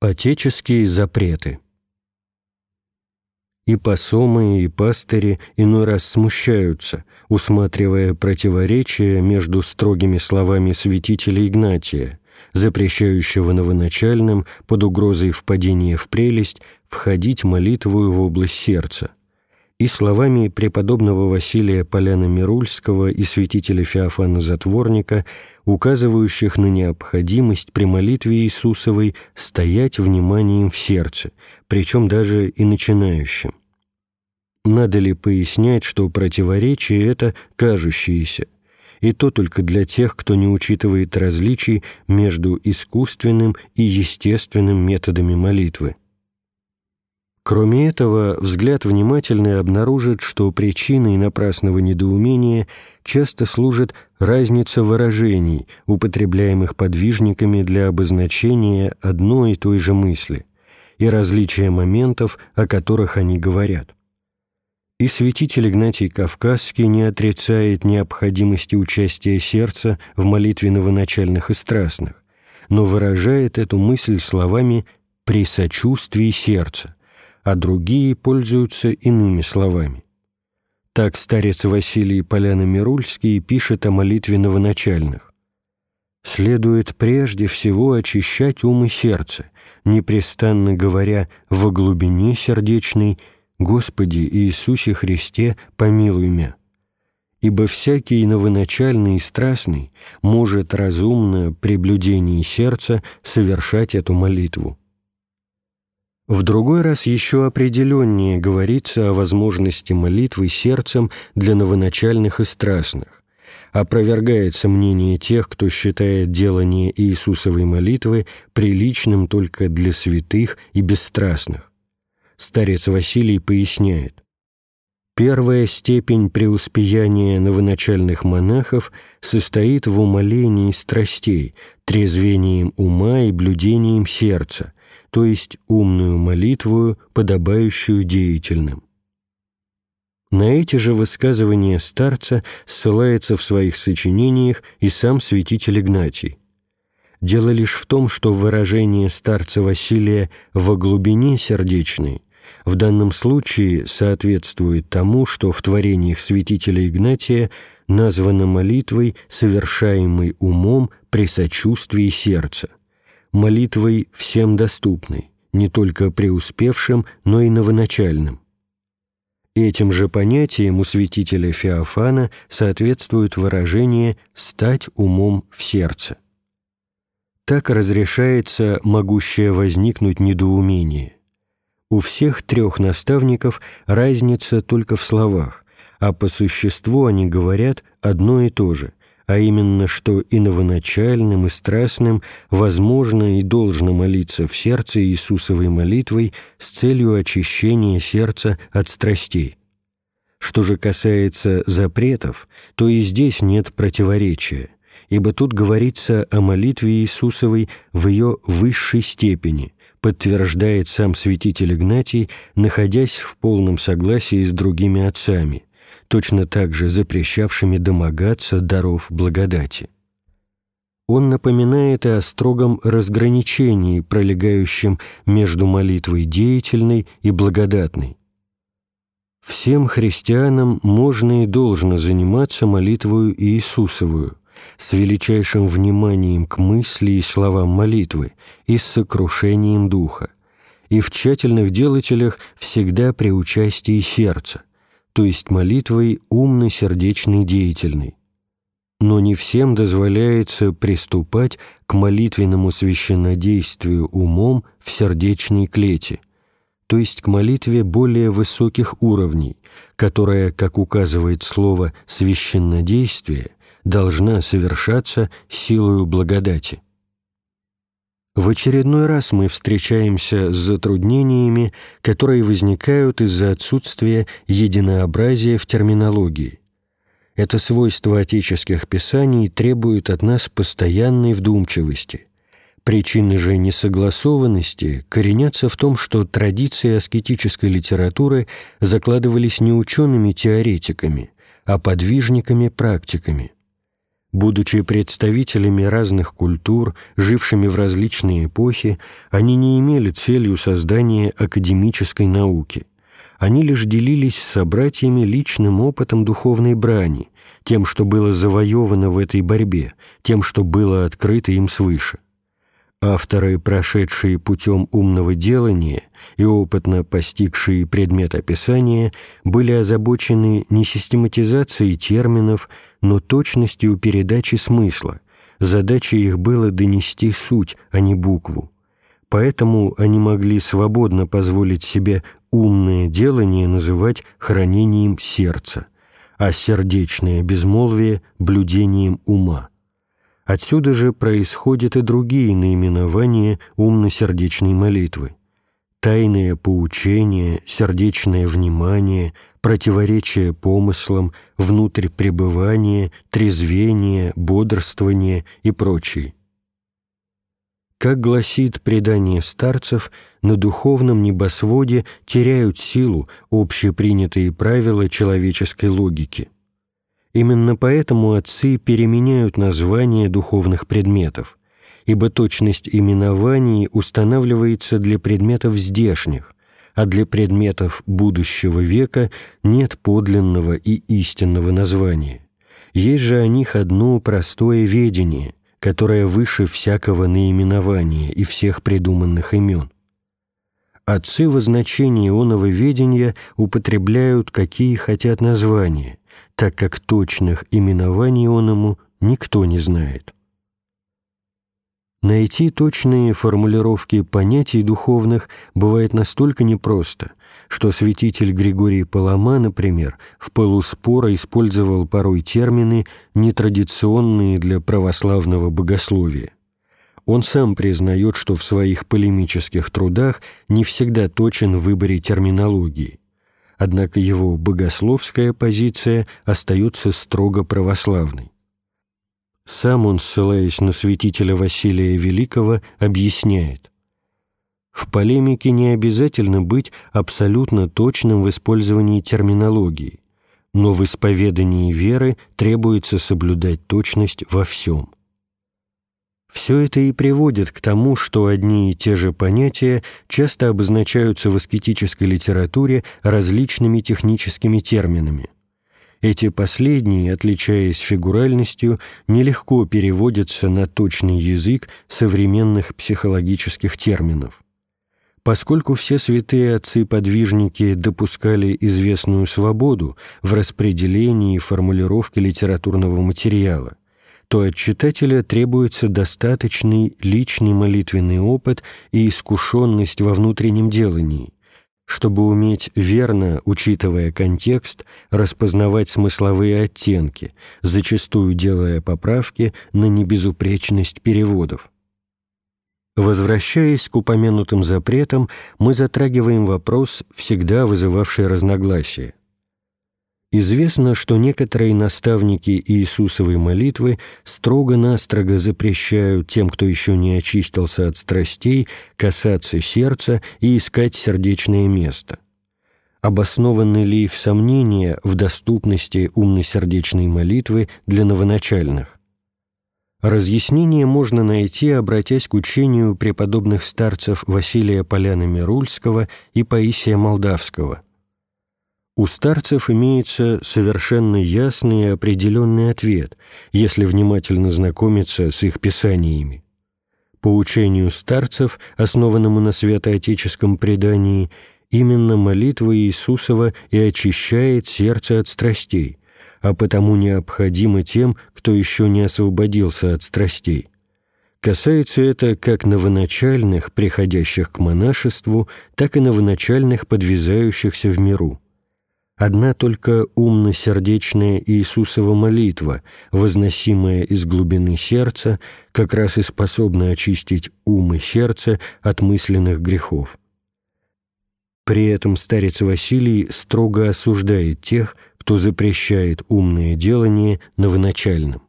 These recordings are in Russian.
Отеческие запреты. И посомы, и пастыри иной раз смущаются, усматривая противоречие между строгими словами святителя Игнатия, запрещающего новоначальным под угрозой впадения в прелесть входить молитвою в область сердца, и словами преподобного Василия Поляна Мирульского и святителя Феофана Затворника – указывающих на необходимость при молитве Иисусовой стоять вниманием в сердце, причем даже и начинающим. Надо ли пояснять, что противоречие это кажущееся, и то только для тех, кто не учитывает различий между искусственным и естественным методами молитвы. Кроме этого, взгляд внимательный обнаружит, что причиной напрасного недоумения часто служит разница выражений, употребляемых подвижниками для обозначения одной и той же мысли, и различие моментов, о которых они говорят. И святитель Игнатий Кавказский не отрицает необходимости участия сердца в молитве новоначальных и страстных, но выражает эту мысль словами «при сочувствии сердца», а другие пользуются иными словами. Так старец Василий Поляно-Мирульский пишет о молитве новоначальных. «Следует прежде всего очищать ум и сердце, непрестанно говоря во глубине сердечной «Господи Иисусе Христе, помилуй меня». Ибо всякий новоначальный и страстный может разумно при блюдении сердца совершать эту молитву. В другой раз еще определеннее говорится о возможности молитвы сердцем для новоначальных и страстных. Опровергается мнение тех, кто считает делание Иисусовой молитвы приличным только для святых и бесстрастных. Старец Василий поясняет. Первая степень преуспеяния новоначальных монахов состоит в умолении страстей, трезвением ума и блюдением сердца, то есть умную молитву, подобающую деятельным. На эти же высказывания старца ссылается в своих сочинениях и сам святитель Игнатий. Дело лишь в том, что выражение старца Василия «во глубине сердечной» в данном случае соответствует тому, что в творениях святителя Игнатия названо молитвой, совершаемой умом при сочувствии сердца молитвой всем доступной, не только преуспевшим, но и новоначальным. Этим же понятием у святителя Феофана соответствует выражение «стать умом в сердце». Так разрешается могущее возникнуть недоумение. У всех трех наставников разница только в словах, а по существу они говорят одно и то же, а именно, что и новоначальным, и страстным возможно и должно молиться в сердце Иисусовой молитвой с целью очищения сердца от страстей. Что же касается запретов, то и здесь нет противоречия, ибо тут говорится о молитве Иисусовой в ее высшей степени, подтверждает сам святитель Игнатий, находясь в полном согласии с другими отцами, точно так же запрещавшими домогаться даров благодати. Он напоминает и о строгом разграничении, пролегающем между молитвой деятельной и благодатной. Всем христианам можно и должно заниматься молитвою Иисусовую, с величайшим вниманием к мысли и словам молитвы и с сокрушением духа, и в тщательных делателях всегда при участии сердца, то есть молитвой умно-сердечной деятельной. Но не всем дозволяется приступать к молитвенному священнодействию умом в сердечной клете, то есть к молитве более высоких уровней, которая, как указывает слово «священнодействие», должна совершаться силою благодати. В очередной раз мы встречаемся с затруднениями, которые возникают из-за отсутствия единообразия в терминологии. Это свойство отеческих писаний требует от нас постоянной вдумчивости. Причины же несогласованности коренятся в том, что традиции аскетической литературы закладывались не учеными-теоретиками, а подвижниками-практиками – Будучи представителями разных культур, жившими в различные эпохи, они не имели целью создания академической науки. Они лишь делились с собратьями личным опытом духовной брани, тем, что было завоевано в этой борьбе, тем, что было открыто им свыше. Авторы, прошедшие путем умного делания и опытно постигшие предмет описания, были озабочены не систематизацией терминов, но точностью передачи смысла. Задачей их было донести суть, а не букву. Поэтому они могли свободно позволить себе умное делание называть хранением сердца, а сердечное безмолвие – блюдением ума. Отсюда же происходят и другие наименования умно-сердечной молитвы. Тайное поучение, сердечное внимание, противоречие помыслам, внутрь пребывания, трезвение, бодрствование и прочие. Как гласит предание старцев, на духовном небосводе теряют силу общепринятые правила человеческой логики – Именно поэтому отцы переменяют названия духовных предметов, ибо точность именований устанавливается для предметов здешних, а для предметов будущего века нет подлинного и истинного названия. Есть же о них одно простое ведение, которое выше всякого наименования и всех придуманных имен. Отцы во значении оного ведения употребляют какие хотят названия, так как точных именований оному никто не знает. Найти точные формулировки понятий духовных бывает настолько непросто, что святитель Григорий Палама, например, в пылу спора использовал порой термины, нетрадиционные для православного богословия. Он сам признает, что в своих полемических трудах не всегда точен в выборе терминологии однако его богословская позиция остается строго православной. Сам он, ссылаясь на святителя Василия Великого, объясняет «В полемике не обязательно быть абсолютно точным в использовании терминологии, но в исповедании веры требуется соблюдать точность во всем». Все это и приводит к тому, что одни и те же понятия часто обозначаются в аскетической литературе различными техническими терминами. Эти последние, отличаясь фигуральностью, нелегко переводятся на точный язык современных психологических терминов. Поскольку все святые отцы-подвижники допускали известную свободу в распределении и формулировке литературного материала, то от читателя требуется достаточный личный молитвенный опыт и искушенность во внутреннем делании, чтобы уметь верно, учитывая контекст, распознавать смысловые оттенки, зачастую делая поправки на небезупречность переводов. Возвращаясь к упомянутым запретам, мы затрагиваем вопрос, всегда вызывавший разногласия. Известно, что некоторые наставники Иисусовой молитвы строго-настрого запрещают тем, кто еще не очистился от страстей, касаться сердца и искать сердечное место. Обоснованы ли их сомнения в доступности умно-сердечной молитвы для новоначальных? Разъяснение можно найти, обратясь к учению преподобных старцев Василия Поляна-Мирульского и Паисия Молдавского – у старцев имеется совершенно ясный и определенный ответ, если внимательно знакомиться с их писаниями. По учению старцев, основанному на святоотеческом предании, именно молитва Иисусова и очищает сердце от страстей, а потому необходимо тем, кто еще не освободился от страстей. Касается это как новоначальных, приходящих к монашеству, так и новоначальных, подвязающихся в миру. Одна только умно-сердечная Иисусова молитва, возносимая из глубины сердца, как раз и способна очистить ум и сердце от мысленных грехов. При этом старец Василий строго осуждает тех, кто запрещает умное делание новоначальным.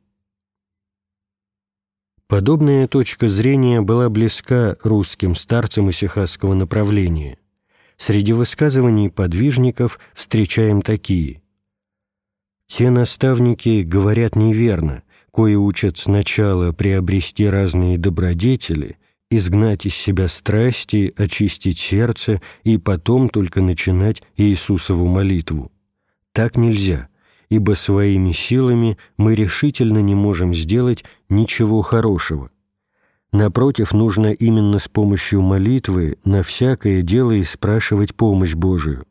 Подобная точка зрения была близка русским старцам исихасского направления – Среди высказываний подвижников встречаем такие. «Те наставники говорят неверно, кои учат сначала приобрести разные добродетели, изгнать из себя страсти, очистить сердце и потом только начинать Иисусову молитву. Так нельзя, ибо своими силами мы решительно не можем сделать ничего хорошего. Напротив, нужно именно с помощью молитвы на всякое дело и спрашивать помощь Божию.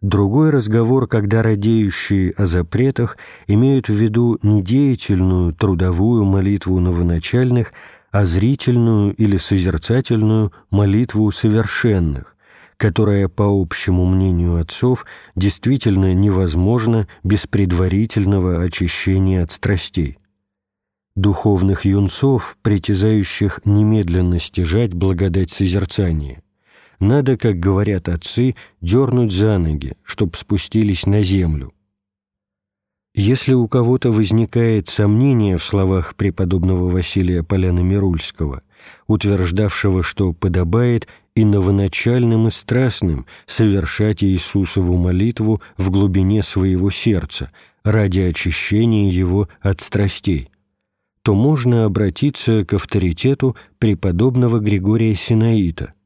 Другой разговор, когда радеющие о запретах имеют в виду не деятельную, трудовую молитву новоначальных, а зрительную или созерцательную молитву совершенных, которая, по общему мнению отцов, действительно невозможна без предварительного очищения от страстей. Духовных юнцов, притязающих немедленно стяжать благодать созерцания, надо, как говорят отцы, дернуть за ноги, чтоб спустились на землю. Если у кого-то возникает сомнение в словах преподобного Василия Поляна Мирульского, утверждавшего, что подобает и новоначальным и страстным совершать Иисусову молитву в глубине своего сердца ради очищения его от страстей, то можно обратиться к авторитету преподобного Григория Синаита –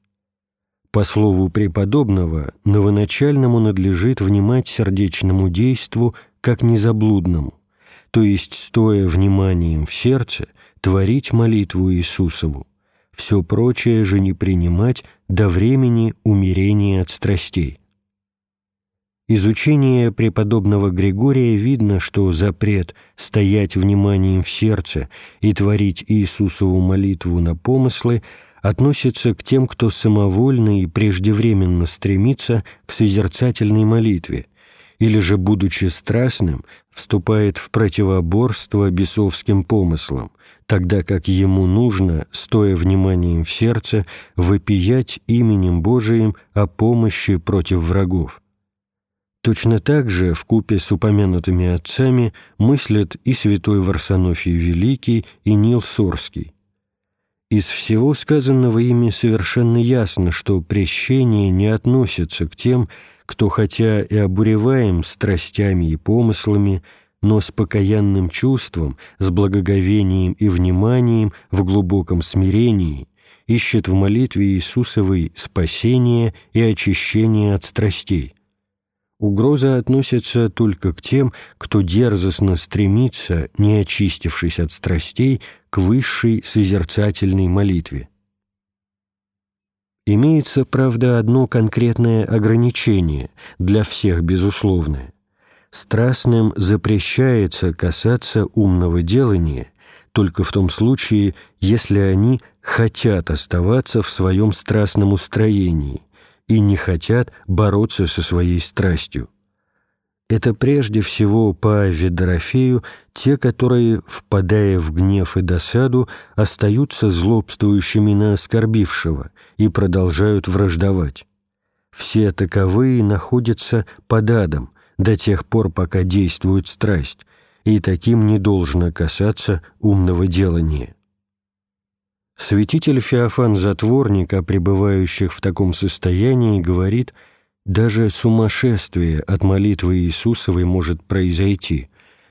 по слову преподобного, новоначальному надлежит внимать сердечному действу как незаблудному, то есть, стоя вниманием в сердце, творить молитву Иисусову, все прочее же не принимать до времени умерения от страстей. Изучение преподобного Григория видно, что запрет стоять вниманием в сердце и творить Иисусову молитву на помыслы – относится к тем, кто самовольно и преждевременно стремится к созерцательной молитве, или же, будучи страстным, вступает в противоборство бесовским помыслам, тогда как ему нужно, стоя вниманием в сердце, вопиять именем Божиим о помощи против врагов. Точно так же в купе с упомянутыми отцами мыслят и святой Варсонофий Великий, и Нил Сорский. Из всего сказанного ими совершенно ясно, что прещение не относится к тем, кто хотя и обуреваем страстями и помыслами, но с покаянным чувством, с благоговением и вниманием в глубоком смирении ищет в молитве Иисусовой спасение и очищение от страстей. Угроза относится только к тем, кто дерзостно стремится, не очистившись от страстей, к высшей созерцательной молитве. Имеется, правда, одно конкретное ограничение, для всех безусловное. Страстным запрещается касаться умного делания только в том случае, если они хотят оставаться в своем страстном устроении, и не хотят бороться со своей страстью. Это прежде всего по Ведорофею те, которые, впадая в гнев и досаду, остаются злобствующими на оскорбившего и продолжают враждовать. Все таковые находятся под адом до тех пор, пока действует страсть, и таким не должно касаться умного делания. Святитель Феофан Затворник о пребывающих в таком состоянии говорит, даже сумасшествие от молитвы Иисусовой может произойти,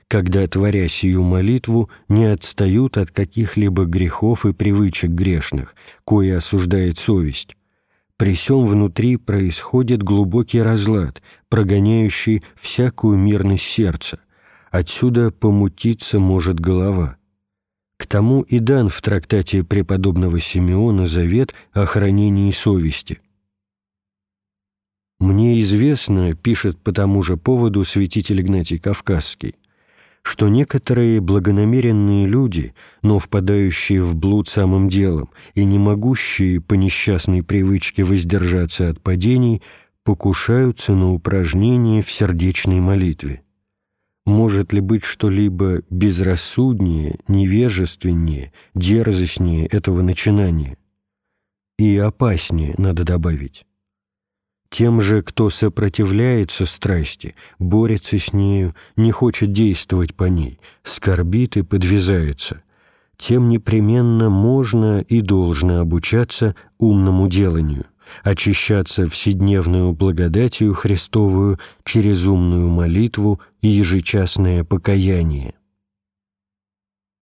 когда, творя сию молитву, не отстают от каких-либо грехов и привычек грешных, кое осуждает совесть. При сём внутри происходит глубокий разлад, прогоняющий всякую мирность сердца. Отсюда помутиться может голова. К тому и дан в трактате преподобного Симеона завет о хранении совести. «Мне известно, — пишет по тому же поводу святитель Игнатий Кавказский, что некоторые благонамеренные люди, но впадающие в блуд самым делом и не могущие по несчастной привычке воздержаться от падений, покушаются на упражнение в сердечной молитве. Может ли быть что-либо безрассуднее, невежественнее, дерзостнее этого начинания? И опаснее, надо добавить. Тем же, кто сопротивляется страсти, борется с нею, не хочет действовать по ней, скорбит и подвязается, тем непременно можно и должно обучаться умному деланию очищаться вседневную благодатью Христовую через умную молитву и ежечасное покаяние.